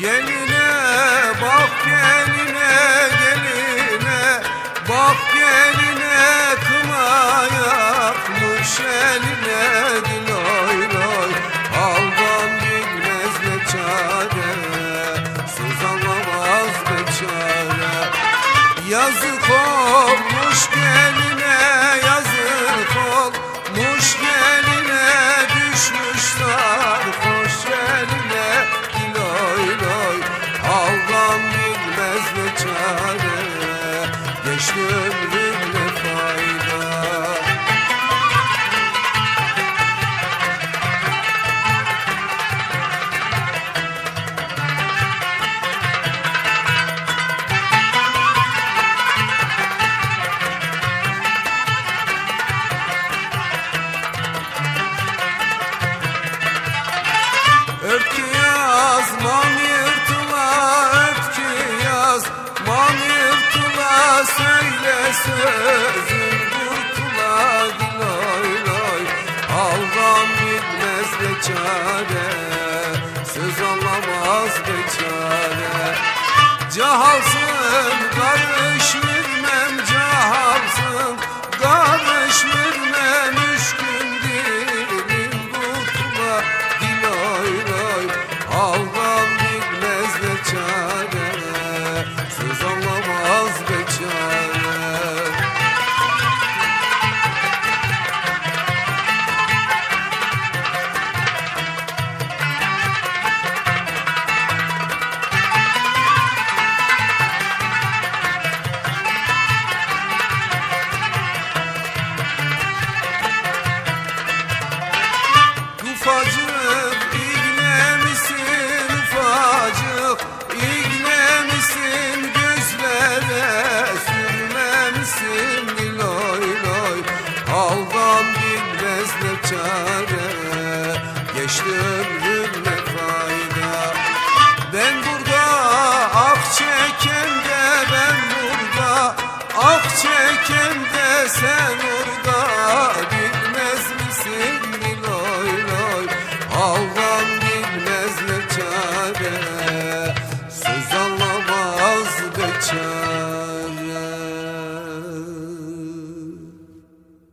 Geline bak geline geline. Bak geline kıma yakmış eline dil oy oy Haldan bilmez ne çare Sızanlamaz ne çare. Yazık olmuş geline Geçti ömrüm söyle sözün kurtula diloy loy Aldan söz anlamaz ne çare geçti ömrüm fayda. Ben burada ah çeken de ben burada ah çeken de sen